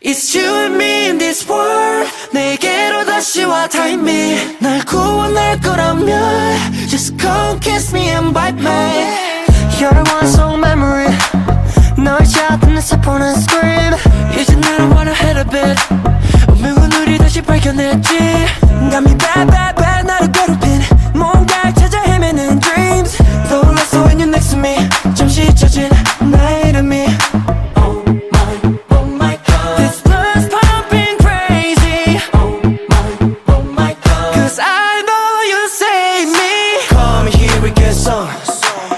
It's you and me in this world. 내게로 다시 와 Time me. 날 구원할 거라면 Just come kiss me and bite me. You're the one song memory. 널 잡는 세포는. scream